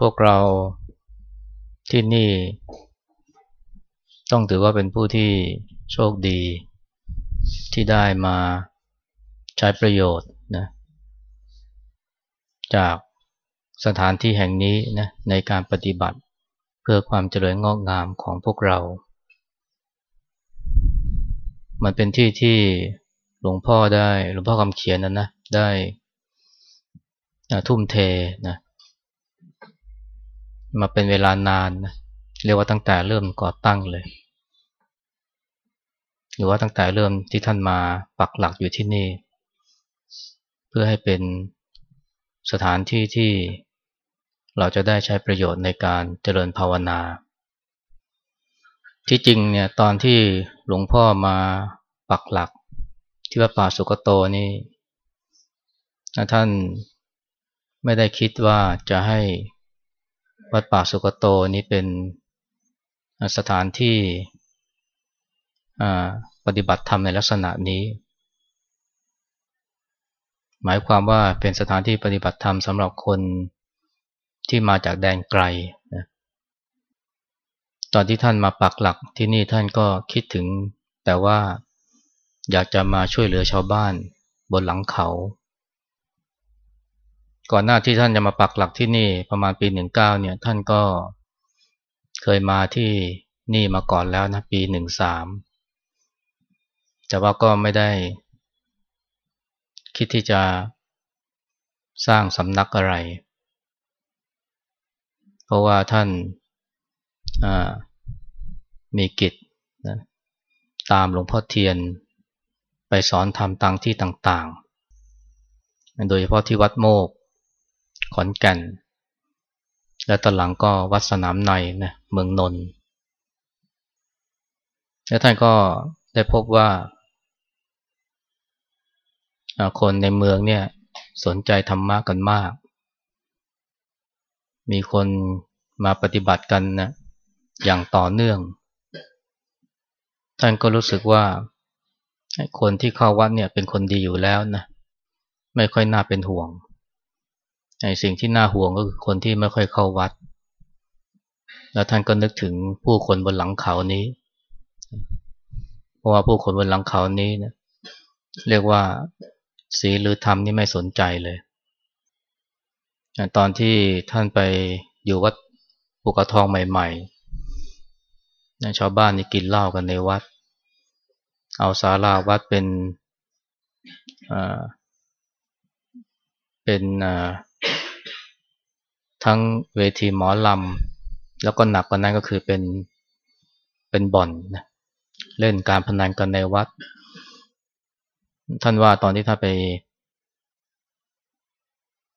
พวกเราที่นี่ต้องถือว่าเป็นผู้ที่โชคดีที่ได้มาใช้ประโยชน์นะจากสถานที่แห่งนี้นะในการปฏิบัติเพื่อความเจริญงอกงามของพวกเรา มันเป็นที่ที่หลวงพ่อได้หลวงพ่อคำเขียนนั้นนะได้ทุ่มเทนะ มาเป็นเวลานานนะเรียกว่าตั้งแต่เริ่มก่อตั้งเลย หรือว่าตั้งแต่เริ่มที่ท่านมาปักหลักอยู่ที่นี่ เพื่อให้เป็นสถานที่ที่เราจะได้ใช้ประโยชน์ในการเจริญภาวนา ที่จริงเนี่ยตอนที่หลวงพ่อมาปักหลัก ที่วัดป่าสุกโตนี่ท่านไม่ได้คิดว่าจะให้ วัดป่าสุกโตนี้เป็นสถานที่ปฏิบัติธรรมในลักษณะนี้ หมายความว่าเป็นสถานที่ปฏิบัติธรรมสำหรับคนที่มาจากแดนไกลนะตอนที่ท่านมาปักหลักที่นี่ท่านก็คิดถึง แต่ว่าอยากจะมาช่วยเหลือชาวบ้านบนหลังเขา ก่อนหน้าที่ท่านจะมาปักหลักที่นี่ประมาณปีหนึ่งเก้าเนี่ยท่านก็เคยมาที่นี่มาก่อนแล้วนะปีหนึ่งสามแต่ว่าก็ไม่ได้ คิดที่จะสร้างสำนักอะไร เพราะว่าท่านมีกิจนะตามหลวงพ่อเทียนไปสอนธรรมตังที่ต่างๆ โดยเฉพาะที่วัดโมก ขอนแก่น และตอนหลังก็วัดสนามในนะเมืองนนท์และท่านก็ได้พบว่าคนในเมืองเนี่ยสนใจธรรมะกันมาก มีคนมาปฏิบัติกันนะอย่างต่อเนื่อง ท่านก็รู้สึกว่าคนที่เข้าวัดเนี่ยเป็นคนดีอยู่แล้วนะไม่ค่อยน่าเป็นห่วง ไอ้สิ่งที่น่าห่วงก็คือคนที่ไม่ค่อยเข้าวัด แล้วท่านก็นึกถึงผู้คนบนหลังเขานี้ เพราะว่าผู้คนบนหลังเขานี้นะเรียกว่าศีลหรือธรรมนี่ไม่สนใจเลย ตอนที่ท่านไปอยู่วัดปุกทองใหม่ๆชาวบ้านนี่กินเหล้ากันในวัด เอาศาลาวัดเป็นเป็น ทั้งเวทีหมอลำ แล้วก็หนักกว่านั้นก็คือเป็นเป็นบ่อนนะเล่นการพนันกันในวัด ท่านว่าตอนที่ท่านไป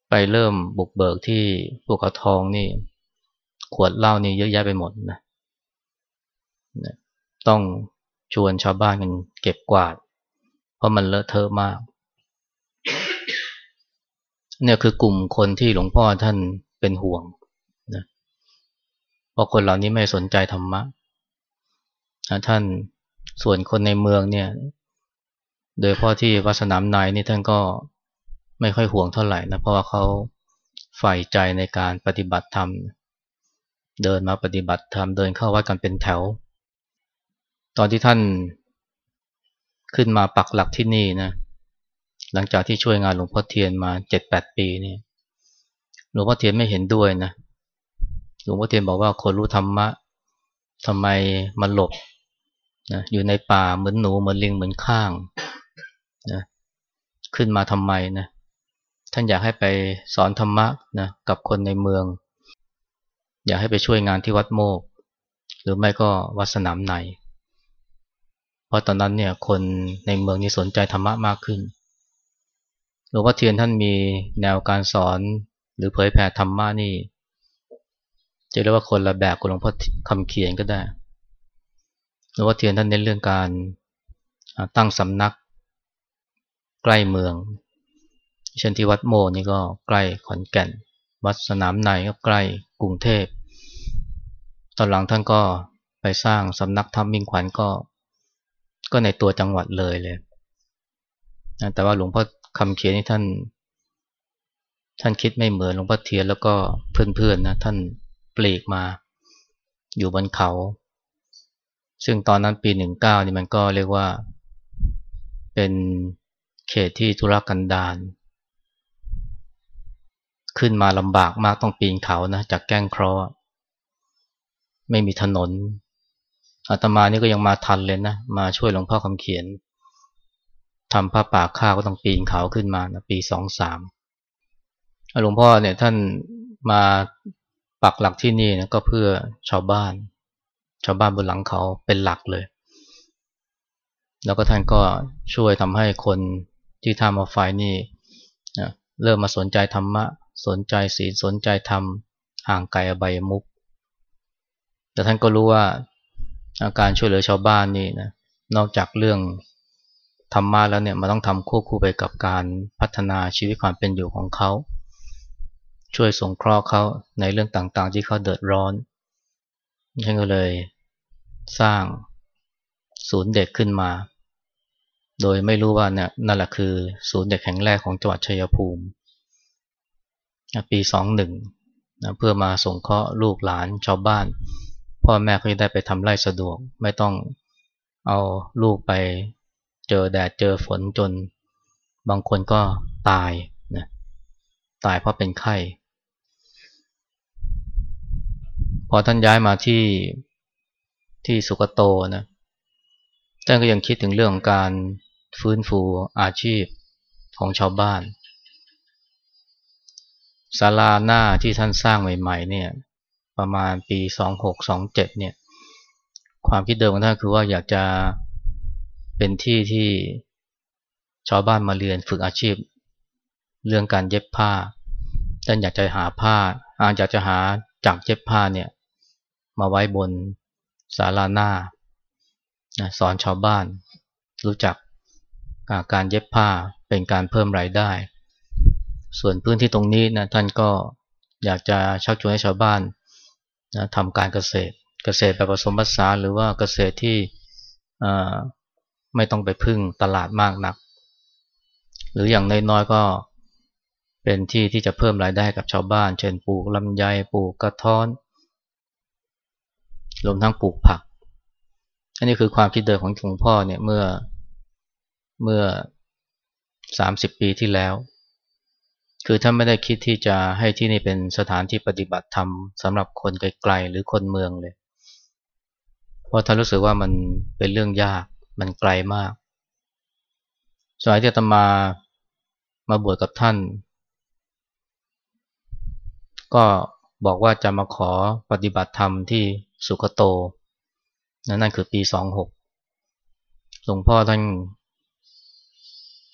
ไปเริ่มบุกเบิกที่ภูเขาทองนี่ ขวดเหล้านี่เยอะแยะไปหมดนะต้องชวนชาวบ้านกันเก็บกวาด เพราะมันเลอะเทอะมากเนี่ยคือกลุ่มคนที่หลวงพ่อท่าน เป็นห่วงนะเพราะคนเหล่านี้ไม่สนใจธรรมะท่านส่วนคนในเมืองเนี่ย โดยเพราะที่วัดสนามนายนี่ท่านก็ไม่ค่อยห่วงเท่าไหร่นะเพราะว่าเขาใฝ่ใจในการปฏิบัติธรรม เดินมาปฏิบัติธรรมเดินเข้าวัดกันเป็นแถว ตอนที่ท่านขึ้นมาปักหลักที่นี่นะหลังจากที่ช่วยงานหลวงพ่อเทียนมาเจ็ดแปดปีนี่ย หลวงพ่อเทียนไม่เห็นด้วยนะหลวงพ่อเทียนบอกว่าคนรู้ธรรมะทำไมมาหลบนะอยู่ในป่าเหมือนหนูเหมือนลิงเหมือนข้างนะขึ้นมาทำไมนะท่านอยากให้ไปสอนธรรมะนะกับคนในเมือง อยากให้ไปช่วยงานที่วัดโมก หรือไม่ก็วัดสนามในเพราะตอนนั้นเนี่ยคนในเมืองนี้สนใจธรรมะมากขึ้นหลวงพ่อเทียนท่านมีแนวการสอน หรือเผยแผ่ธรรมะนี่จะเรียกว่าคนละแบบกับหลวงพ่อคำเขียนก็ได้หลวงพ่อเทียนท่านเน้นเรื่องการตั้งสำนัก ใกล้เมือง เช่นที่วัดโมนี่ก็ใกล้ขอนแก่น วัดสนามในก็ใกล้กรุงเทพ ตอนหลังท่านก็ไปสร้างสำนักธรรมมิ่งขวัญก็ ก็ในตัวจังหวัดเลยเลย แต่ว่าหลวงพ่อคำเขียนนี่ท่าน ท่านคิดไม่เหมือนหลวงพ่อเทียนแล้วก็เพื่อนๆนะท่านปลีกมาอยู่บนเขา ซึ่งตอนนั้นปีหนึ่งเก้านี่มันก็เรียกว่าเป็นเขตที่ธุรกันดารขึ้นมาลำบากมากต้องปีนเขานะจากแก้งเคราะห์ไม่มีถนนอาตมานี่ก็ยังมาทันเลยนะ มาช่วยหลวงพ่อคำเขียนทำผ้าป่าข้าวก็ต้องปีนเขาขึ้นมานะปีสองสาม หลวงพ่อเนี่ยท่านมาปักหลักที่นี่นะก็เพื่อชาวบ้าน ชาวบ้านบนหลังเขาเป็นหลักเลย แล้วก็ท่านก็ช่วยทำให้คนที่ทำมาไฟนี่นเริ่มมาสนใจธรรมะ สนใจศีลสนใจธรรมห่างไกลอบายมุกแต่ท่านก็รู้ว่าการช่วยเหลือชาวบ้านนี่นะนอกจากเรื่องธรรมะแล้วเนี่ยมันต้องทำควบคู่ไปกับการพัฒนาชีวิตความเป็นอยู่ของเขา ช่วยสงเคราะห์เขาในเรื่องต่างๆ ที่เขาเดือดร้อนท่านก็เลยสร้างศูนย์เด็กขึ้นมา โดยไม่รู้ว่าเนี่ยนั่นแหละคือ ศูนย์เด็กแห่งแรกของจังหวัดชัยภูมิ ปีสองหนึ่งนะเพื่อมาสงเคราะห์ลูกหลานชาวบ้าน พ่อแม่เขาจะได้ไปทำไร่สะดวก ไม่ต้องเอาลูกไปเจอแดดเจอฝนจน บางคนก็ตายนะตายเพราะเป็นไข้ พอท่านย้ายมาที่ที่สุกโตนะท่านก็ยังคิดถึงเรื่องของการฟื้นฟูอาชีพของชาวบ้านศาลาหน้าที่ท่านสร้างใหม่ ๆ เนี่ย ประมาณปี 2627 เนี่ย ความคิดเดิมของท่านคือว่าอยากจะเป็นที่ที่ชาวบ้านมาเรียนฝึกอาชีพ เรื่องการเย็บผ้าท่านอยากจะหาผ้าอาจจะหาจากเย็บผ้าเนี่ย มาไว้บนศาลาหน้าสอนชาวบ้าน รู้จักการเย็บผ้าเป็นการเพิ่มรายได้ ส่วนพื้นที่ตรงนี้นะท่านก็อยากจะชักชวนให้ชาวบ้านนะทำการเกษตร เกษตรแบบผสมผสานหรือว่าเกษตรที่ไม่ต้องไปพึ่งตลาดมากนัก หรืออย่างน้อยๆก็เป็นที่ที่จะเพิ่มรายได้กับชาวบ้าน เช่นปลูกลำไยปลูกกระท้อน รวมทั้งปลูกผัก อันนี้คือความคิดเดิมของหลวงพ่อเนี่ยเมื่อเมื่อ 30 ปีที่แล้ว คือท่านไม่ได้คิดที่จะให้ที่นี่เป็นสถานที่ปฏิบัติธรรมสำหรับคนไกลๆหรือคนเมืองเลย เพราะท่านรู้สึกว่ามันเป็นเรื่องยากมันไกลมาก สมัยที่ตมามาบวชกับท่าน ก็บอกว่าจะมาขอปฏิบัติธรรมที่ สุกโต นั่นคือปีสองหกหลวงพ่อท่าน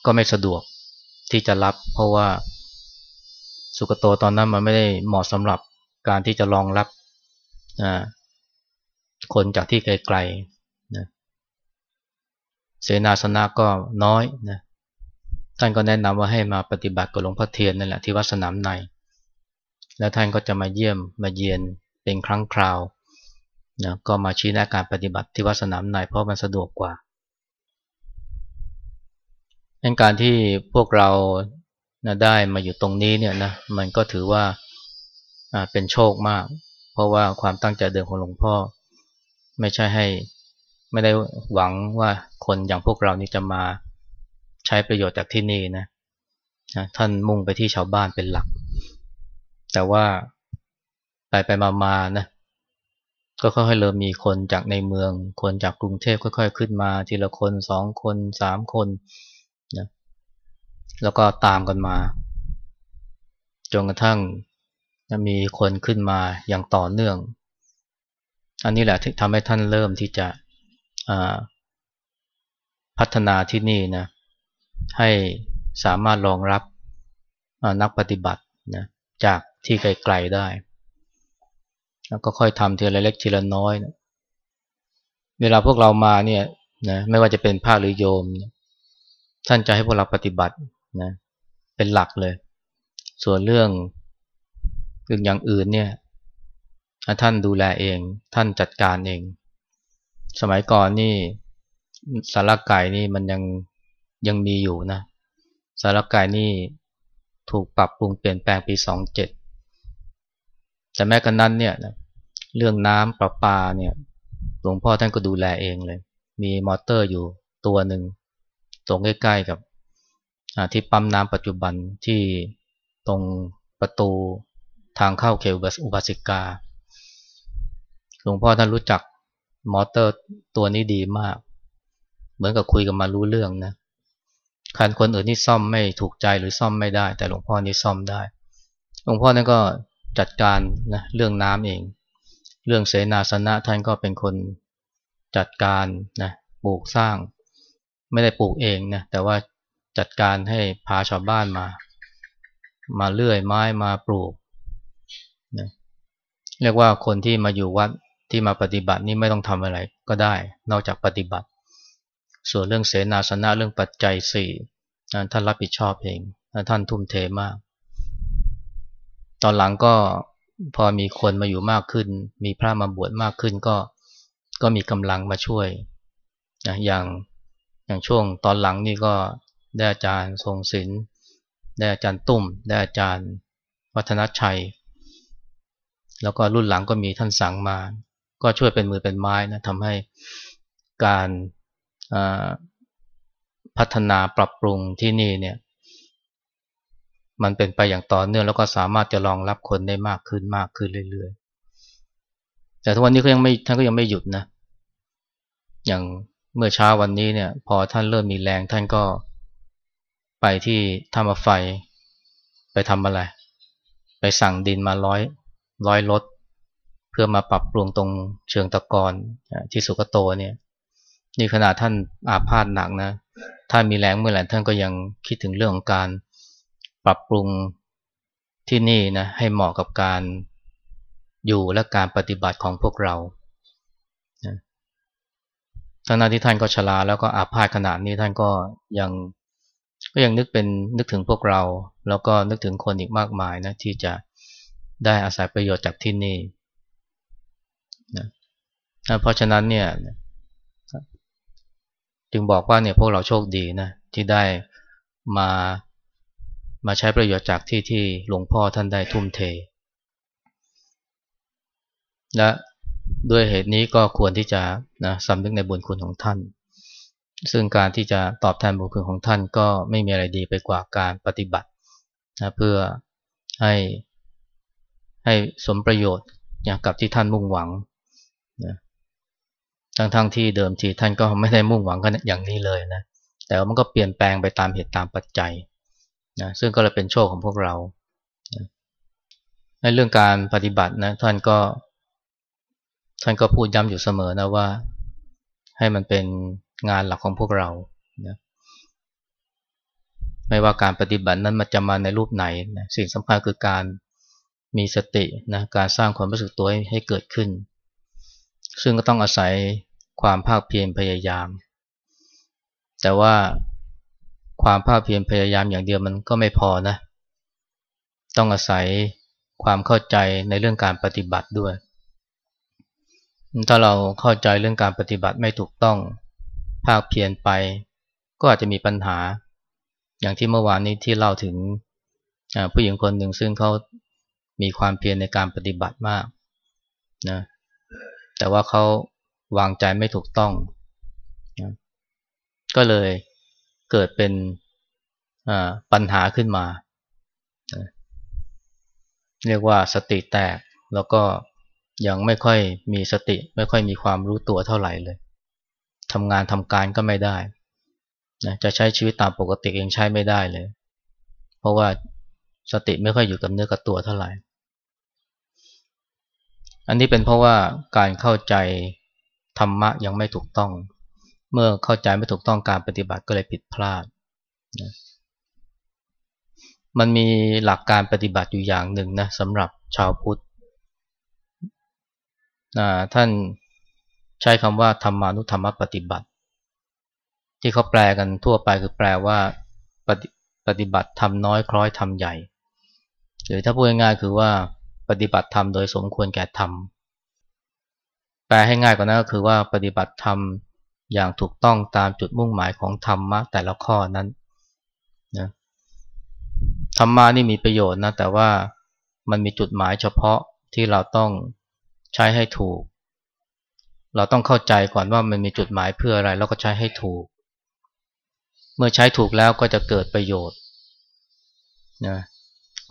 ก็ไม่สะดวกที่จะรับ เพราะว่าสุกโตตอนนั้นมันไม่ได้เหมาะสำหรับการที่จะรองรับคนจากที่ไกลๆนะเสนาสนะก็น้อยนะท่านก็แนะนำว่าให้มาปฏิบัติกับหลวงพ่อเทียนนั่นแหละที่วัดสนามใน แล้วท่านก็จะมาเยี่ยมมาเยียนเป็นครั้งคราว นะก็มาชี้แนะการปฏิบัติที่วัดสนามในเพราะมันสะดวกกว่าดังการที่พวกเรานะได้มาอยู่ตรงนี้เนี่ยนะมันก็ถือว่าเป็นโชคมาก เพราะว่าความตั้งใจเดิมของหลวงพ่อ ไม่ใช่ให้ไม่ได้หวังว่าคนอย่างพวกเรานี่จะมาใช้ประโยชน์จากที่นี่นะนะท่านมุ่งไปที่ชาวบ้านเป็นหลัก แต่ว่าไปไปมามานะ ก็ค่อยๆเริ่มมีคนจากในเมือง คนจากกรุงเทพค่อย ๆ ขึ้นมา ทีละคนสองคนสามคนนะแล้วก็ตามกันมาจนกระทั่งมีคนขึ้นมาอย่างต่อเนื่อง อันนี้แหละที่ทำให้ท่านเริ่มที่จะพัฒนาที่นี่นะให้สามารถรองรับนักปฏิบัตินะจากที่ไกลๆได้ แล้วก็ค่อยทำทีละเล็กทีละน้อยนะเวลาพวกเรามาเนี่ยนะไม่ว่าจะเป็นภาคหรือโยมท่านจะให้พวกเราปฏิบัตินะเป็นหลักเลย ส่วนเรื่องเรื่องอย่างอื่นเนี่ยท่านดูแลเอง ท่านจัดการเอง สมัยก่อนนี่สารไก่นี่มันยังยังมีอยู่นะสารไก่นี่ถูกปรับปรุงเปลี่ยนแปลงปีสองเจ็ด แต่แม้กระนั้นเนี่ยเรื่องน้ำประปาเนี่ยหลวงพ่อท่านก็ดูแลเองเลย มีมอเตอร์อยู่ตัวหนึ่งตรงใกล้ๆกับที่ปั๊มน้ำปัจจุบันที่ตรงประตูทางเข้าเขวอุบาสิกา หลวงพ่อท่านรู้จักมอเตอร์ตัวนี้ดีมาก เหมือนกับคุยกันมารู้เรื่องนะคันคนอื่นที่ซ่อมไม่ถูกใจหรือซ่อมไม่ได้ แต่หลวงพ่อนี่ซ่อมได้ หลวงพ่อนั่นก็ จัดการนะเรื่องน้ำเอง เรื่องเสนาสนะท่านก็เป็นคนจัดการนะปลูกสร้าง ไม่ได้ปลูกเองนะแต่ว่าจัดการให้พาชาวบ้านมา มาเลื่อยไม้มาปลูกนะเรียกว่าคนที่มาอยู่วัดที่มาปฏิบัตินี่ไม่ต้องทำอะไรก็ได้ นอกจากปฏิบัติ ส่วนเรื่องเสนาสนะเรื่องปัจจัยสี่ท่านรับผิดชอบเอง ท่านทุ่มเทมาก ตอนหลังก็พอมีคนมาอยู่มากขึ้น มีพระมาบวชมากขึ้นก็ก็มีกำลังมาช่วยนะอย่างอย่างช่วงตอนหลังนี่ก็ได้อาจารย์ทรงศิลป์ได้อาจารย์ตุ้มได้อาจารย์วัฒนชัย แล้วก็รุ่นหลังก็มีท่านสังมา ก็ช่วยเป็นมือเป็นไม้นะทำให้การพัฒนาปรับปรุงที่นี่เนี่ย มันเป็นไปอย่างต่อเนื่องแล้วก็สามารถจะรองรับคนได้มากขึ้นมากขึ้นเรื่อยๆ แต่ทุกวันนี้ก็ยังไม่ท่านก็ยังไม่หยุดนะ อย่างเมื่อเช้าวันนี้เนี่ย พอท่านเริ่มมีแรงท่านก็ไปที่ทำไฟ ไปทำอะไร ไปสั่งดินมาร้อยร้อยรถเพื่อมาปรับปรุงตรงเชิงตะกอนที่สุกโตเนี่ย นี่ขนาดท่านอาพาธหนักนะ ถ้ามีแรงเมื่อไหร่ท่านก็ยังคิดถึงเรื่องของการ ปรับปรุงที่นี่นะให้เหมาะกับการอยู่และการปฏิบัติของพวกเราทั้งนั้นที่ท่านก็ชราแล้วก็อาพาธขนาดนี้ท่านก็ยังก็ยังนึกเป็นนึกถึงพวกเรา แล้วก็นึกถึงคนอีกมากมายนะที่จะได้อาศัยประโยชน์จากที่นี่นะเพราะฉะนั้นเนี่ยจึงบอกว่าเนี่ยพวกเราโชคดีนะที่ได้มา มาใช้ประโยชน์จากที่ที่หลวงพ่อท่านได้ทุ่มเท และด้วยเหตุนี้ก็ควรที่จะนะสำนึกในบุญคุณของท่าน ซึ่งการที่จะตอบแทนบุญคุณของท่านก็ไม่มีอะไรดีไปกว่าการปฏิบัตินะเพื่อให้ให้สมประโยชน์อย่างกับที่ท่านมุ่งหวังนะทั้งทั้งที่เดิมทีท่านก็ไม่ได้มุ่งหวังกันอย่างนี้เลยนะ แต่ว่ามันก็เปลี่ยนแปลงไปตามเหตุตามปัจจัย นะซึ่งก็เลยเป็นโชคของพวกเราในเรื่องการปฏิบัตินะท่านก็ ท่านก็พูดย้ำอยู่เสมอนะว่า ให้มันเป็นงานหลักของพวกเรานะไม่ว่าการปฏิบัตินั้นมันจะมาในรูปไหนนะสิ่งสำคัญคือการมีสตินะการสร้างความรู้สึกตัวให้เกิดขึ้น ซึ่งก็ต้องอาศัยความภาคเพียรพยายาม แต่ว่า ความภาคเพียรพยายามอย่างเดียวมันก็ไม่พอนะ ต้องอาศัยความเข้าใจในเรื่องการปฏิบัติด้วย ถ้าเราเข้าใจเรื่องการปฏิบัติไม่ถูกต้องภาคเพียรไป ก็อาจจะมีปัญหา อย่างที่เมื่อวานนี้ที่เล่าถึงผู้หญิงคนหนึ่งซึ่งเขามีความเพียรในการปฏิบัติมากนะแต่ว่าเขาวางใจไม่ถูกต้องนะก็เลย เกิดเป็นปัญหาขึ้นมา เรียกว่าสติแตกแล้วก็ยังไม่ค่อยมีสติ ไม่ค่อยมีความรู้ตัวเท่าไหร่เลยทำงานทำการก็ไม่ได้นะจะใช้ชีวิตตามปกติเองใช้ไม่ได้เลย เพราะว่าสติไม่ค่อยอยู่กับเนื้อกับตัวเท่าไหร่ อันนี้เป็นเพราะว่าการเข้าใจธรรมะยังไม่ถูกต้อง เมื่อเข้าใจไม่ถูกต้องการปฏิบัติก็เลยผิดพลาดนะมันมีหลักการปฏิบัติอยู่อย่างหนึ่งนะสำหรับชาวพุทธท่านใช้คำว่าธรรมานุธรรมปฏิบัติ ที่เขาแปลกันทั่วไปคือแปลว่าปฏิปฏิบัติทำน้อยคล้อยทำใหญ่ หรือถ้าพูดง่ายๆคือว่าปฏิบัติธรรมโดยสมควรแก่ธรรมแปลให้ง่ายกว่านั้นก็คือว่าปฏิบัติธรรม อย่างถูกต้องตามจุดมุ่งหมายของธรรมะแต่ละข้อนั้นนะธรรมะนี่มีประโยชน์นะแต่ว่ามันมีจุดหมายเฉพาะที่เราต้องใช้ให้ถูก เราต้องเข้าใจก่อนว่ามันมีจุดหมายเพื่ออะไร แล้วก็ใช้ให้ถูก เมื่อใช้ถูกแล้วก็จะเกิดประโยชน์นะ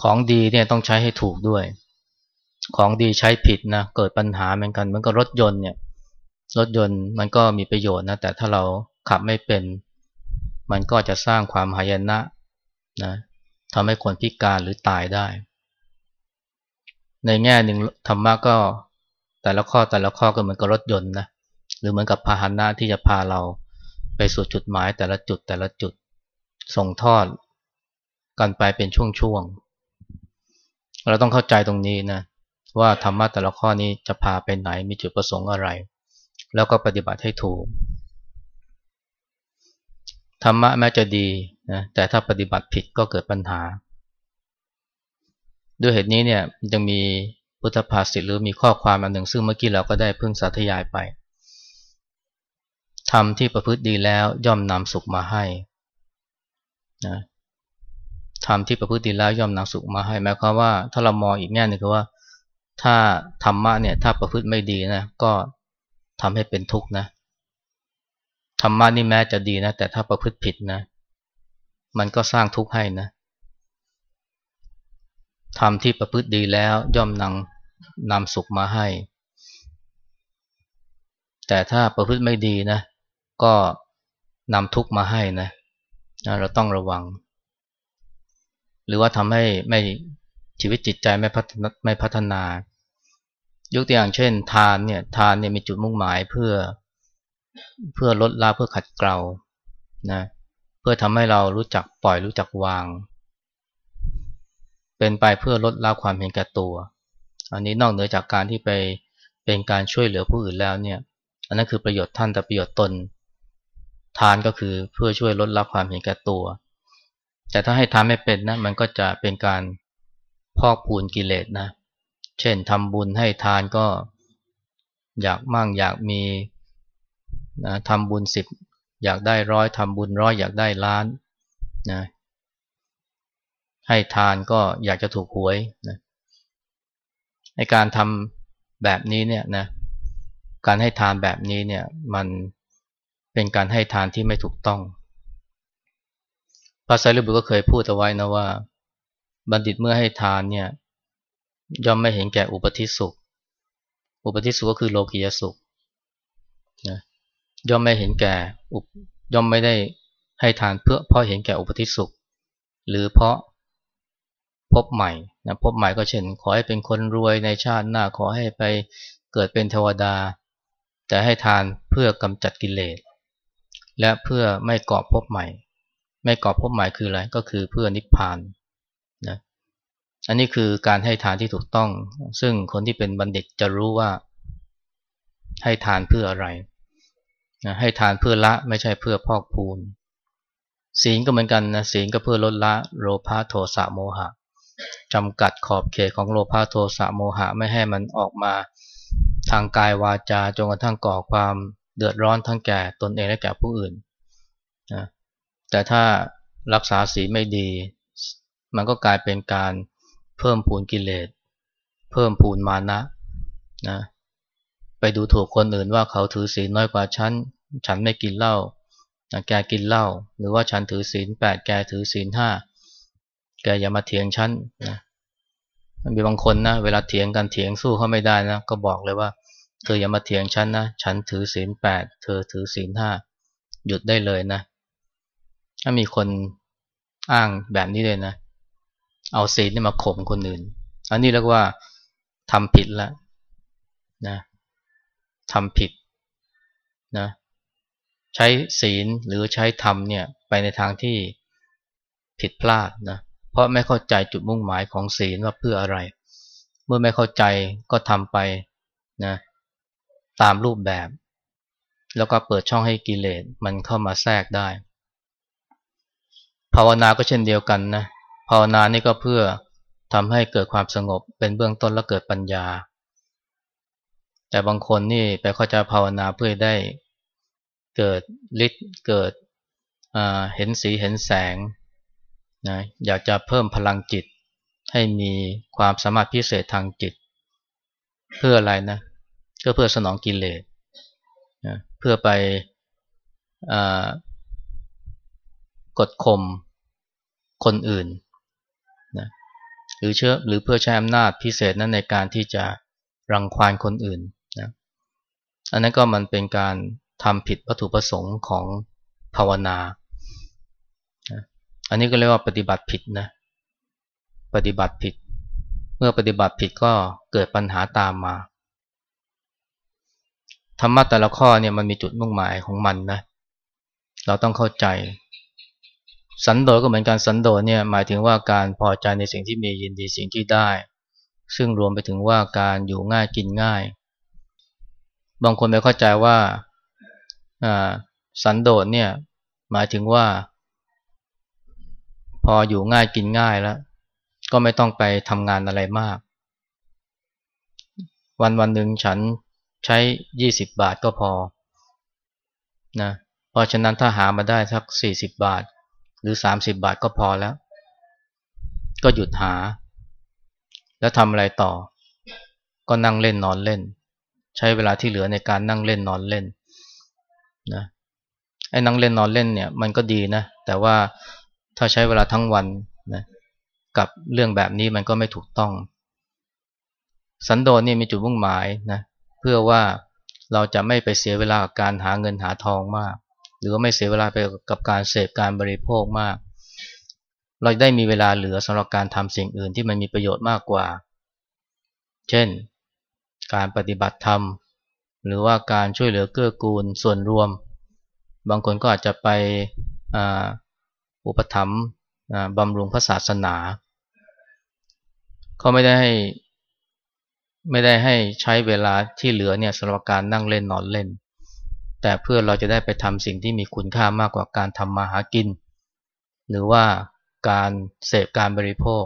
ของดีเนี่ยต้องใช้ให้ถูกด้วย ของดีใช้ผิดนะเกิดปัญหาเหมือนกันเหมันก็รถยนต์เนี่ย รถยนต์มันก็มีประโยชน์นะแต่ถ้าเราขับไม่เป็น มันก็จะสร้างความหายนะนะทำให้คนพิการหรือตายได้ ในแง่หนึ่งธรรมะก็แต่ละข้อแต่ละข้อก็เหมือนกับรถยนต์นะหรือเหมือนกับพาหนะที่จะพาเราไปสู่จุดหมายแต่ละจุดแต่ละจุดส่งทอดกันไปเป็นช่วงๆเราต้องเข้าใจตรงนี้นะว่าธรรมะแต่ละข้อนี้จะพาไปไหนมีจุดประสงค์อะไร แล้วก็ปฏิบัติให้ถูก ธรรมะแม้จะดีนะแต่ถ้าปฏิบัติผิดก็เกิดปัญหา ด้วยเหตุนี้เนี่ยยังมีพุทธภาษิตหรือมีข้อความอันหนึ่งซึ่งเมื่อกี้เราก็ได้เพิ่งสาธยายไปทำที่ประพฤติดีแล้วย่อมนำสุขมาให้นะทำที่ประพฤติดีแล้วย่อมนำสุขมาให้หมายความว่าถ้าเรามองอีกแง่หนึ่งคือว่า ถ้าธรรมะเนี่ยถ้าประพฤติไม่ดีนะก็ ทำให้เป็นทุกข์นะธรรมะนี่แม้จะดีนะ แต่ถ้าประพฤติผิดนะ มันก็สร้างทุกข์ให้นะทำที่ประพฤติดีแล้วย่อมนำนำสุขมาให้ แต่ถ้าประพฤติไม่ดีนะ ก็นำทุกข์มาให้นะนะเราต้องระวัง หรือว่าทำให้ไม่ชีวิตจิตใจไม่พัฒนาไม่พัฒนา ยกตัวอย่างเช่น ทานเนี่ยทานเนี่ยมีจุดมุ่งหมายเพื่อเพื่อลดละเพื่อขัดเกลานะเพื่อทำให้เรารู้จักปล่อยรู้จักวาง เป็นไปเพื่อลดละความเห็นแก่ตัว อันนี้นอกเหนือจากการที่ไปเป็นการช่วยเหลือผู้อื่นแล้วเนี่ยอันนั้นคือประโยชน์ท่านแต่ประโยชน์ตน ทานก็คือเพื่อช่วยลดละความเห็นแก่ตัว แต่ถ้าให้ทานไม่เป็นนะมันก็จะเป็นการพอกพูนกิเลสนะ เช่นทำบุญให้ทานก็อยากมั่งอยากมีนะทำบุญสิบอยากได้ร้อยทำบุญร้อยอยากได้ล้านนะให้ทานก็อยากจะถูกหวยนะในการทำแบบนี้เนี่ยนะการให้ทานแบบนี้เนี่ยมันเป็นการให้ทานที่ไม่ถูกต้องพระไตรปิฎกก็เคยพูดเอาไว้นะว่า บัณฑิตเมื่อให้ทานเนี่ย ย่อมไม่เห็นแก่อุปธิสุข อุปธิสุขก็คือโลกียสุขนะย่อมไม่เห็นแก่ย่อมไม่ได้ให้ทานเพื่อเพราะเห็นแก่อุปทิสุข หรือเพราะพบใหม่นะพบใหม่ก็เช่น ขอให้เป็นคนรวยในชาติหน้าขอให้ไปเกิดเป็นเทวดา แต่ให้ทานเพื่อกำจัดกิเลส และเพื่อไม่ก่อพบใหม่ ไม่ก่อพบใหม่คืออะไรก็คือเพื่อนิพพานนะ อันนี้คือการให้ทานที่ถูกต้อง ซึ่งคนที่เป็นบัณฑิตจะรู้ว่า ให้ทานเพื่ออะไร ให้ทานเพื่อละไม่ใช่เพื่อพอกพูน ศีลก็เหมือนกันนะศีลก็เพื่อลดละโลภะโทสะโมหะจำกัดขอบเขตของโลภะโทสะโมหะไม่ให้มันออกมาทางกายวาจาจนกระทั่งก่อความเดือดร้อนทั้งแก่ตนเองและแก่ผู้อื่นนะแต่ถ้ารักษาศีลไม่ดี มันก็กลายเป็นการ เพิ่มพูนกิเลส เพิ่มพูนมานะนะไปดูถูกคนอื่นว่าเขาถือศีลน้อยกว่าฉัน ฉันไม่กินเหล้าแกกินเหล้าหรือว่าฉันถือศีลแปดแกถือศีลห้าแกอย่ามาเถียงฉันนะมันมีบางคนนะเวลาเถียงกันเถียงสู้เขาไม่ได้นะก็บอกเลยว่า เธออย่ามาเถียงฉันนะฉันถือศีลแปดเธอถือศีลห้าหยุดได้เลยนะ ถ้ามีคนอ้างแบบนี้เลยนะเเอาศีลนี่มาข่มคนอื่น อันนี้เรียกว่าทำผิดแล้วนะทำผิดนะใช้ศีลหรือใช้ธรรมเนี่ยไปในทางที่ผิดพลาดนะเพราะไม่เข้าใจจุดมุ่งหมายของศีลว่าเพื่ออะไร เมื่อไม่เข้าใจก็ทำไปนะตามรูปแบบ แล้วก็เปิดช่องให้กิเลสมันเข้ามาแทรกได้ ภาวนาก็เช่นเดียวกันนะ ภาวนานี่ก็เพื่อทำให้เกิดความสงบเป็นเบื้องต้นแล้วเกิดปัญญา แต่บางคนนี่ไปเข้าใจภาวนาเพื่อได้เกิดฤทธิ์เกิดเห็นสีเห็นแสงนะอยากจะเพิ่มพลังจิต ให้มีความสามารถพิเศษทางจิต เพื่ออะไรนะก็เพื่อสนองกิเลสนะเพื่อไปกดข่มคนอื่น หรือเชื่อหรือเพื่อใช้อำนาจพิเศษนั้นในการที่จะรังควานคนอื่นนะอันนั้นก็มันเป็นการทำผิดวัตถุประสงค์ของภาวนา อันนี้ก็เรียกว่าปฏิบัติผิดนะปฏิบัติผิด เมื่อปฏิบัติผิดก็เกิดปัญหาตามมาธรรมะแต่ละข้อเนี่ยมันมีจุดมุ่งหมายของมันนะเราต้องเข้าใจ สันโดษก็เหมือนกันสันโดษเนี่ยหมายถึงว่าการพอใจในสิ่งที่มียินดีสิ่งที่ได้ ซึ่งรวมไปถึงว่าการอยู่ง่ายกินง่าย บางคนไม่เข้าใจว่าสันโดษเนี่ยหมายถึงว่า พออยู่ง่ายกินง่ายแล้ว ก็ไม่ต้องไปทำงานอะไรมาก วันวันหนึ่งฉันใช้ยี่สิบบาทก็พอนะเพราะฉะนั้นถ้าหามาได้สักสี่สิบบาท รือสามสิบบาทก็พอแล้ว ก็หยุดหา แล้วทำอะไรต่อ ก็นั่งเล่นนอนเล่น ใช้เวลาที่เหลือในการนั่งเล่นนอนเล่นนะไอ้นั่งเล่นนอนเล่นเนี่ยมันก็ดีนะ แต่ว่าถ้าใช้เวลาทั้งวันนะกับเรื่องแบบนี้มันก็ไม่ถูกต้อง สันโดษนี่มีจุดมุ่งหมายนะเพื่อว่าเราจะไม่ไปเสียเวลากับการหาเงินหาทองมาก รือว่าไม่เสียเวลาไปกับการเสพการบริโภคมาก เราได้มีเวลาเหลือสำหรับการทำสิ่งอื่นที่มันมีประโยชน์มากกว่า เช่น การปฏิบัติธรรม หรือว่าการช่วยเหลือเกื้อกูลส่วนรวม บางคนก็อาจจะไปอุปถัมภ์บำรุงพระศาสนา เขาไม่ได้ให้ไม่ได้ให้ใช้เวลาที่เหลือเนี่ยสำหรับการนั่งเล่นนอนเล่น แต่เพื่อเราจะได้ไปทำสิ่งที่มีคุณค่ามากกว่าการทำมาหากิน หรือว่าการเสพการบริโภค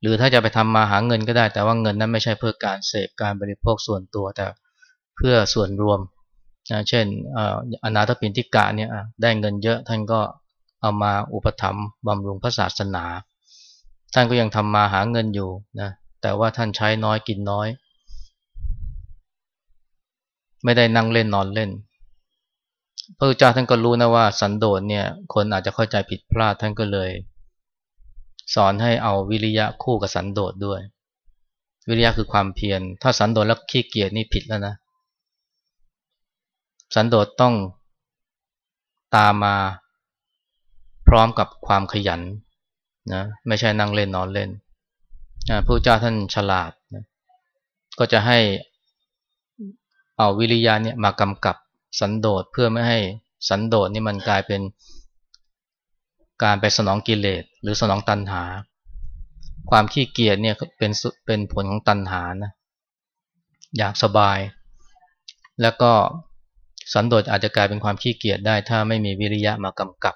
หรือถ้าจะไปทำมาหาเงินก็ได้ แต่ว่าเงินนั้นไม่ใช่เพื่อการเสพการบริโภคส่วนตัวแต่เพื่อส่วนรวมนะเช่นอนาถปินทิกะเนี่ยได้เงินเยอะท่านก็เอามาอุปถัมภ์บำรุงพระศาสนา ท่านก็ยังทำมาหาเงินอยู่นะแต่ว่าท่านใช้น้อยกินน้อย ไม่ได้นั่งเล่นนอนเล่น พระพุทธเจ้าท่านก็รู้นะว่าสันโดษเนี่ย คนอาจจะเข้าใจผิดพลาดท่านก็เลย สอนให้เอาวิริยะคู่กับสันโดษด้วย วิริยะคือความเพียร ถ้าสันโดษแล้วขี้เกียจนี่ผิดแล้วนะ สันโดษต้องตามมาพร้อมกับความขยันนะไม่ใช่นั่งเล่นนอนเล่นพระเจ้าท่านฉลาดนะก็จะให้ เอาวิริยะเนี่ยมากำกับสันโดษเพื่อไม่ให้สันโดษนี่มันกลายเป็นการไปสนองกิเลสหรือสนองตัณหา ความขี้เกียจเนี่ยเป็นเป็นผลของตัณหานะอยากสบาย แล้วก็สันโดษอาจจะกลายเป็นความขี้เกียจได้ ถ้าไม่มีวิริยะมากำกับ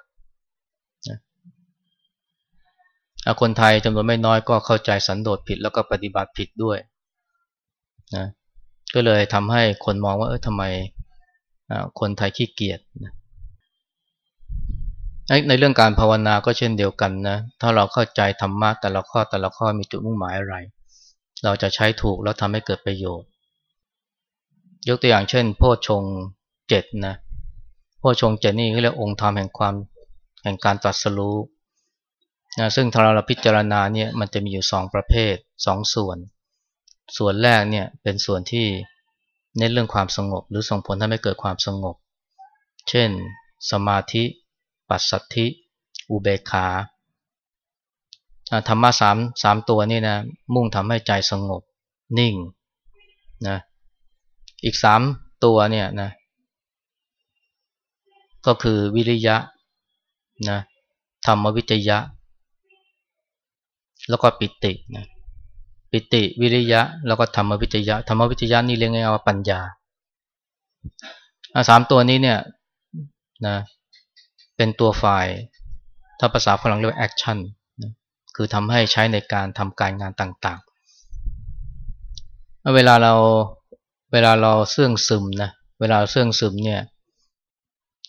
คนไทยจำนวนไม่น้อยก็เข้าใจสันโดษผิดแล้วก็ปฏิบัติผิดด้วยนะ ก็เลยทำให้คนมองว่าเออทำไมคนไทยขี้เกียจนะในเรื่องการภาวนาก็เช่นเดียวกันนะ ถ้าเราเข้าใจธรรมะแต่ละข้อแต่ละข้อมีจุดมุ่งหมายอะไร เราจะใช้ถูกแล้วทำให้เกิดประโยชน์ ยกตัวอย่างเช่น โพชงเจ็ดนะโพชงเจ็ดนี่เรียกองค์ธรรมแห่งความแห่งการตรัสรู้นะซึ่งถ้าเราพิจารณาเนี่ยมันจะมีอยู่สองประเภทสองส่วน ส่วนแรกเนี่ยเป็นส่วนที่เน้นเรื่องความสงบ หรือส่งผลทำให้เกิดความสงบ เช่น สมาธิ ปัสสัทธิ อุเบกขาธรรมะสามสามตัวนี่นะมุ่งทำให้ใจสงบ นิ่งนะอีกสามตัวเนี่ยนะก็คือวิริยะนะธรรมวิจยะ แล้วก็ปิตินะ ปิติวิริยะ แล้วก็ธรรมวิจยะธรรมวิจยะนี่เรียกไง่ายว่าปัญญาสามตัวนี้เนี่ยนะเป็นตัวฝ่าย ถ้าภาษาฝรั่งเรียกว่า action คือทำให้ใช้ในการทำการงานต่างๆ เวลาเราเวลาเราเซื่องซึมนะเวลาเซื่องซึมเนี่ย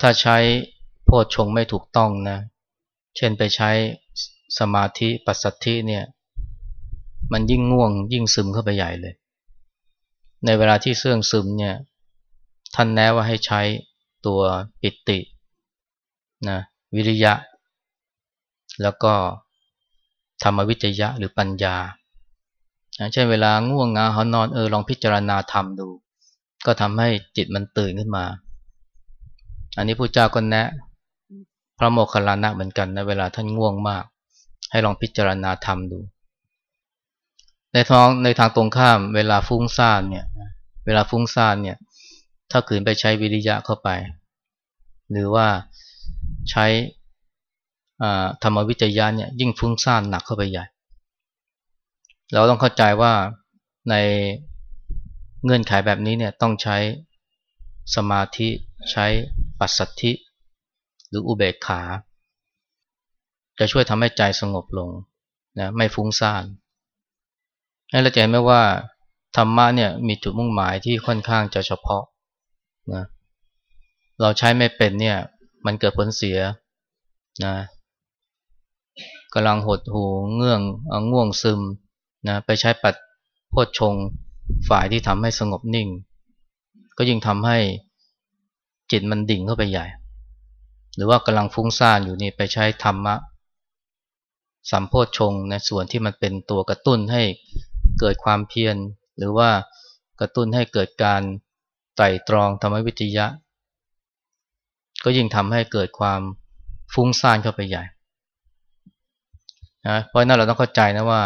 ถ้าใช้โพชฌงค์ไม่ถูกต้องนะเช่นไปใช้สมาธิปัสสัทธิเนี่ย มันยิ่งง่วง ยิ่งซึมเข้าไปใหญ่เลย ในเวลาที่เซื่องซึมเนี่ยท่านแนะว่าให้ใช้ตัวปิตินะวิริยะ แล้วก็ธรรมวิจยะหรือปัญญาเช่นเวลาง่วงงาหอนอนเออลองพิจารณาธรรมดู ก็ทำให้จิตมันตื่นขึ้นมา อันนี้พระเจ้าก็แนะ พระโมคคัลลานะเหมือนกันนะเวลาท่านง่วงมาก ให้ลองพิจารณาธรรมดู ในทางในทางตรงข้ามเวลาฟุ้งซ่านเนี่ยเวลาฟุ้งซ่านเนี่ยถ้าขืนไปใช้วิริยะเข้าไป หรือว่าใช้ธรรมวิจยะเนี่ยยิ่งฟุ้งซ่านหนักเข้าไปใหญ่ เราต้องเข้าใจว่าในเงื่อนไขแบบนี้เนี่ยต้องใช้สมาธิใช้ปัสสัทธิ หรืออุเบกขา จะช่วยทำให้ใจสงบลงนะไม่ฟุ้งซ่าน เราจะเห็นไหมว่าธรรมะเนี่ยมีจุดมุ่งหมายที่ค่อนข้างจะเฉพาะนะเราใช้ไม่เป็นเนี่ย มันเกิดผลเสียนะกำลังหดหูเงื่องง่วงซึมนะไปใช้ปัดโพชงฝ่ายที่ทำให้สงบนิ่ง ก็ยิ่งทำให้จิตมันดิ่งเข้าไปใหญ่ หรือว่ากำลังฟุ้งซ่านอยู่นี่ไปใช้ธรรมะสัมโพชงในส่วนที่มันเป็นตัวกระตุ้นให้ เกิดความเพียร หรือว่ากระตุ้นให้เกิดการไต่ตรองธรรมวิทยะ ก็ยิ่งทำให้เกิดความฟุ้งซ่านเข้าไปใหญ่นะเพราะนั้นเราต้องเข้าใจนะว่า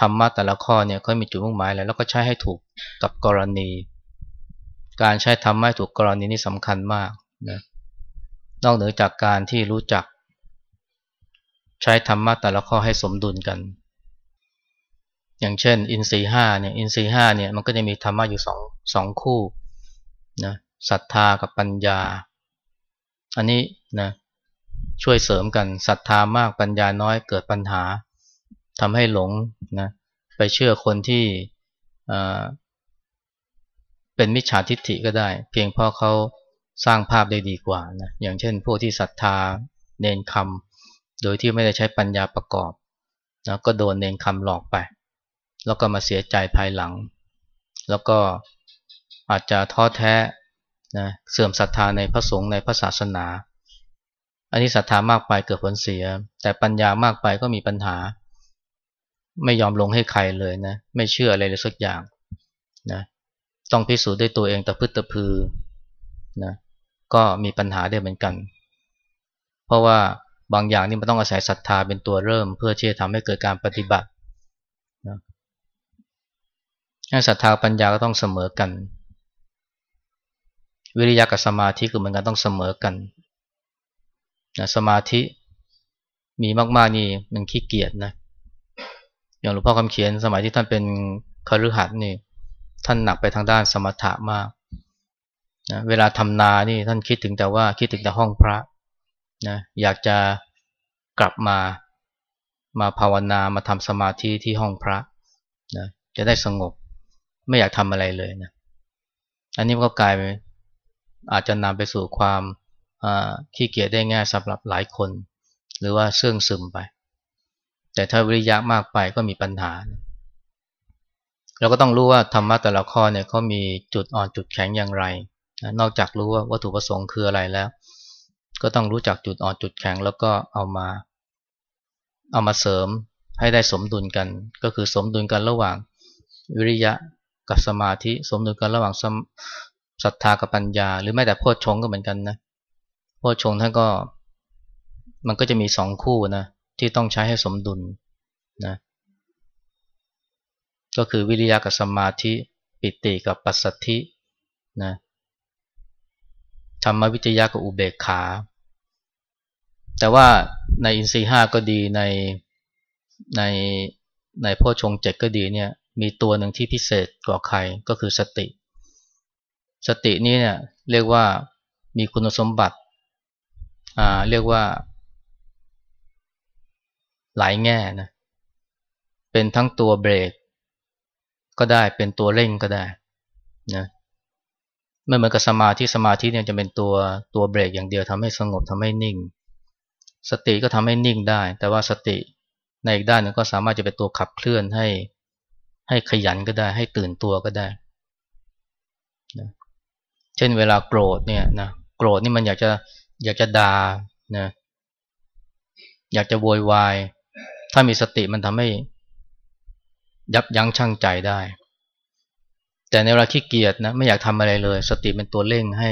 ธรรมะแต่ละข้อเนี่ยเขามีจุดมุ่งหมายอะไรแล้วก็ใช้ให้ถูกกับกรณี การใช้ธรรมะถูกกรณีนี่สำคัญมากนะนอกเหนือจากการที่รู้จัก ใช้ธรรมะแต่ละข้อให้สมดุลกัน อย่างเช่น อินทรีห้าเนี่ย อินทรีห้าเนี่ยมันก็จะมีธรรมะอยู่สองสองคู่นะศรัทธากับปัญญา อันนี้นะช่วยเสริมกันศรัทธามากปัญญาน้อยเกิดปัญหาทำให้หลงนะไปเชื่อคนที่เป็นมิจฉาทิฏฐิก็ได้ เพียงเพราะเขาสร้างภาพได้ดีกว่านะอย่างเช่น พวกที่ศรัทธาเนนคำโดยที่ไม่ได้ใช้ปัญญาประกอบนะก็โดนเนนคำหลอกไป แล้วก็มาเสียใจภายหลัง แล้วก็อาจจะท้อแท้นะเสื่อมศรัทธาในพระสงฆ์ในพระศาสนา อันนี้ศรัทธามากไปเกิดผลเสีย แต่ปัญญามากไปก็มีปัญหา ไม่ยอมลงให้ใครเลยนะ ไม่เชื่ออะไรเลยสักอย่างนะต้องพิสูจน์ด้วยตัวเองแต่พึ่ตะพือนะก็มีปัญหาได้เหมือนกัน เพราะว่าบางอย่างนี่มันต้องอาศัยศรัทธาเป็นตัวเริ่ม เพื่อที่จะทำให้เกิดการปฏิบัตินะ ศรัทธาปัญญาก็ต้องเสมอกัน วิริยะกับสมาธิก็เหมือนกันต้องเสมอกันนะสมาธิมีมากๆนี่มันขี้เกียจนะ อย่างหลวงพ่อคำเขียนสมัยที่ท่านเป็นคฤหัสถ์นี่ท่านหนักไปทางด้านสมถะมากนะเวลาทำนานี่ท่านคิดถึงแต่ว่าคิดถึงแต่ห้องพระนะอยากจะกลับมามาภาวนามาทำสมาธิที่ห้องพระนะจะได้สงบ ไม่อยากทำอะไรเลยนะอันนี้ก็กลายไปอาจจะนำไปสู่ความขี้เกียจได้ง่ายสำหรับหลายคน หรือว่าเสื่องซึมไป แต่ถ้าวิริยะมากไปก็มีปัญหา เราก็ต้องรู้ว่าธรรมะแต่ละข้อเนี่ยเขามีจุดอ่อนจุดแข็งอย่างไร นอกจากรู้ว่าวัตถุประสงค์คืออะไรแล้ว ก็ต้องรู้จักจุดอ่อนจุดแข็งแล้วก็เอามา เอามาเสริมให้ได้สมดุลกัน ก็คือสมดุลกันระหว่างวิริยะ กับสมาธิ สมดุลกันระหว่างศรัทธากับปัญญา หรือแม้แต่โพชฌงก็เหมือนกันนะโพชฌงท่านก็มันก็จะมีสองคู่นะที่ต้องใช้ให้สมดุลนะก็คือวิริยะกับสมาธิ ปิติกับปัสสัทธินะธรรมวิจยะกับอุเบกขา แต่ว่าในอินทรีห้าก็ดีในในในโพชงเจ็ดก็ดีเนี่ย มีตัวหนึ่งที่พิเศษกว่าใครก็คือสติ สตินี้เนี่ยเรียกว่ามีคุณสมบัติอ่าเรียกว่า หลายแง่นะเป็นทั้งตัวเบรก ก็ได้เป็นตัวเร่งก็ได้นะไม่เหมือนกับสมาธิสมาธิเนี่ยจะเป็นตัวตัวเบรกอย่างเดียวทำให้สงบทำให้นิ่ง สติก็ทำให้นิ่งได้ แต่ว่าสติในอีกด้านนึงก็สามารถจะเป็นตัวขับเคลื่อนให้ ให้ขยันก็ได้ ให้ตื่นตัวก็ได้นะเช่นเวลาโกรธเนี่ยนะโกรธนี่มันอยากจะอยากจะด่านะอยากจะโวยวาย ถ้ามีสติมันทำให้ยับยั้งชั่งใจได้ แต่ในเวลาขี้เกียจนะไม่อยากทำอะไรเลย สติเป็นตัวเร่งให้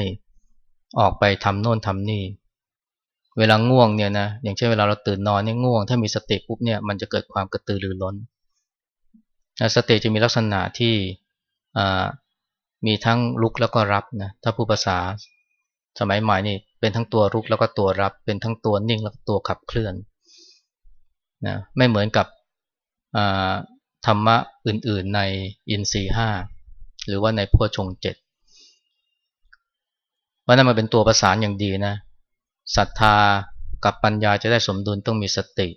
ออกไปทำโน่นทำนี่ เวลาง่วงเนี่ยนะอย่างเช่นเวลาเราตื่นนอนเนี่ยง่วง ถ้ามีสติปุ๊บเนี่ยมันจะเกิดความกระตือรือร้น สติจะมีลักษณะที่มีทั้งลุกแล้วก็รับนะถ้าผู้ภาษาสมัยใหม่นี่เป็นทั้งตัวรุกแล้วก็ตัวรับ เป็นทั้งตัวนิ่งแล้วก็ตัวขับเคลื่อนนะไม่เหมือนกับธรรมะอื่นๆในอินทรีห้าหรือว่าในพวชงเจ็ดเพราะนั้นมันเป็นตัวประสานอย่างดีนะศรัทธากับปัญญาจะได้สมดุลต้องมีสติ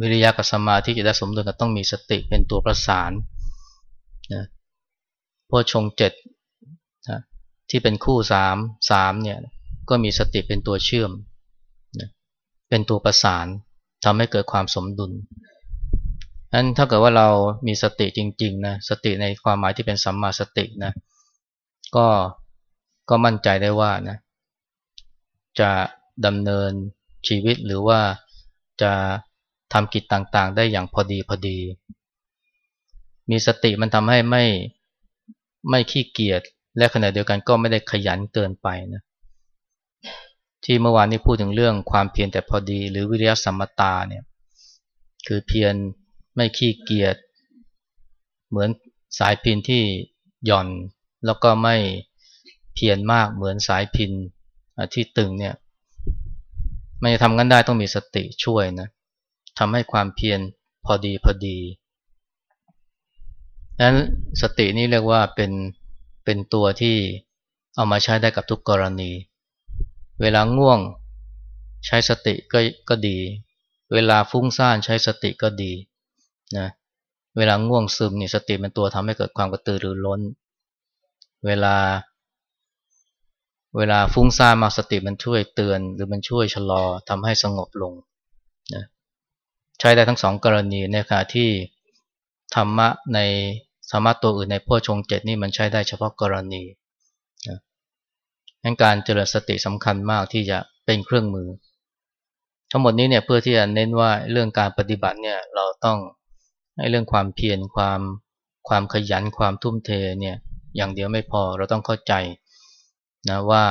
วิริยะกับสมาธิจะได้สมดุลก็ต้องมีสติเป็นตัวประสานนะพชงเจ็ดนะที่เป็นคู่สามสามเนี่ยก็มีสติเป็นตัวเชื่อมนะเป็นตัวประสานทำให้เกิดความสมดุลนั้นถ้าเกิดว่าเรามีสติจริงๆนะสติในความหมายที่เป็นสัมมาสตินะก็ก็มั่นใจได้ว่านะจะดำเนินชีวิตหรือว่าจะ ทำกิจต่างๆ ได้อย่างพอดีพอดี มีสติมันทำให้ไม่ไม่ขี้เกียจและขณะเดียวกันก็ไม่ได้ขยันเกินไปนะที่เมื่อวานนี้พูดถึงเรื่องความเพียรแต่พอดี หรือวิริยะสัมมตาเนี่ยคือเพียรไม่ขี้เกียจเหมือนสายพินที่หย่อนแล้วก็ไม่เพียรมากเหมือนสายพินที่ตึงเนี่ยมันจะทำกันได้ต้องมีสติช่วยนะ ทำให้ความเพียรพอดีพอดีดังนั้นสตินี่เรียกว่าเป็นเป็นตัวที่เอามาใช้ได้กับทุกกรณี เวลาง่วงใช้สติก็ก็ดี เวลาฟุ้งซ่านใช้สติก็ดีนะเวลาง่วงซึมนี่สติเป็นตัวทำให้เกิดความกระตือรือร้น เวลา เวลาฟุ้งซ่านมาสติมันช่วยเตือน หรือมันช่วยชะลอทำให้สงบลง ใช้ได้ทั้งสองกรณีในขณะที่ธรรมะในธรรมะตัวอื่นในพ่อชงเจ็ดนี่มันใช้ได้เฉพาะกรณีนะการเจริญสติสำคัญมากที่จะเป็นเครื่องมือ ทั้งหมดนี้เนี่ยเพื่อที่จะเน้นว่าเรื่องการปฏิบัติเนี่ยเราต้องให้เรื่องความเพียรความความขยันความทุ่มเทเนี่ยอย่างเดียวไม่พอเราต้องเข้าใจนะว่า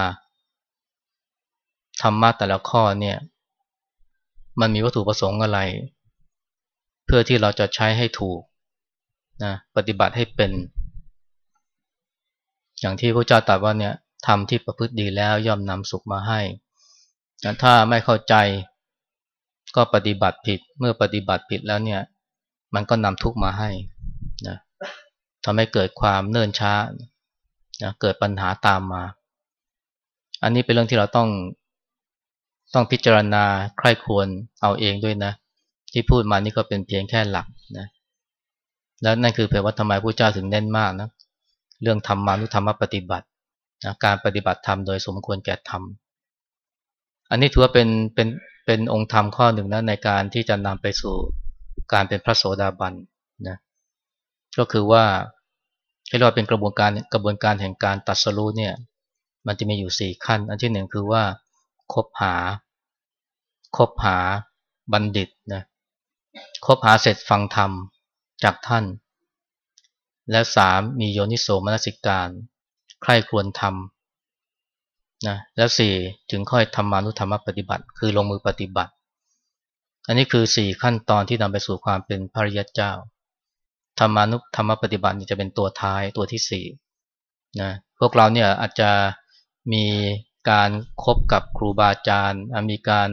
ธรรมะแต่ละข้อเนี่ยมันมีวัตถุประสงค์อะไร เพื่อที่เราจะใช้ให้ถูกนะปฏิบัติให้เป็น อย่างที่พระเจ้าตรัสว่าเนี่ยทำที่ประพฤติดีแล้วย่อมนำสุขมาให้นะถ้าไม่เข้าใจก็ปฏิบัติผิด เมื่อปฏิบัติผิดแล้วเนี่ย มันก็นำทุกมาให้นะทำให้เกิดความเนิ่นช้านะเกิดปัญหาตามมา อันนี้เป็นเรื่องที่เราต้องต้องพิจารณาใคร่ควรเอาเองด้วยนะ ที่พูดมานี่ก็เป็นเพียงแค่หลักนะแล้วนั่นคือเผยว่าทำไมพระเจ้าถึงเน้นมากนะเรื่องธรรมานุธรรมปฏิบัตินะการปฏิบัติธรรมโดยสมควรแก่ธรรมอันนี้ถือว่าเป็นเป็นเป็นองค์ธรรมข้อหนึ่งนะในการที่จะนำไปสู่การเป็นพระโสดาบันนะก็คือว่าให้เราเป็นกระบวนการกระบวนการแห่งการตัดสรู้เนี่ย มันจะมีอยู่สี่ขั้น อันที่หนึ่งคือว่าคบหาคบหาบัณฑิตนะ คบหาเสร็จฟังธรรมจากท่าน และสามมีโยนิโสมนสิการ ใคร่ควรทำนะและสี่ถึงค่อยทำมานุธรรมปฏิบัติ คือลงมือปฏิบัติ อันนี้คือสี่ขั้นตอนที่นำไปสู่ความเป็นพระริยเจ้าธรรมานุธรรมปฏิบัติจะเป็นตัวท้ายตัวที่สี่นะพวกเราเนี่ยอาจจะมีการครบกับครูบาอาจารย์มีการ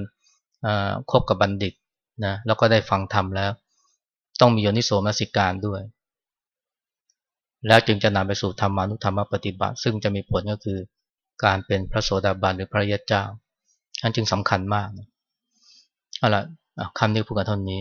คบกับบัณฑิต นะแล้วก็ได้ฟังธรรมแล้ว ต้องมีโยนิโสมนสิการด้วย แล้วจึงจะนำไปสู่ธรรมานุธรรมปฏิบัติ ซึ่งจะมีผลก็คือการเป็นพระโสดาบันหรือพระยศเจ้าอันจึงสำคัญมากเอาละคำนี้พูดกันเท่านี้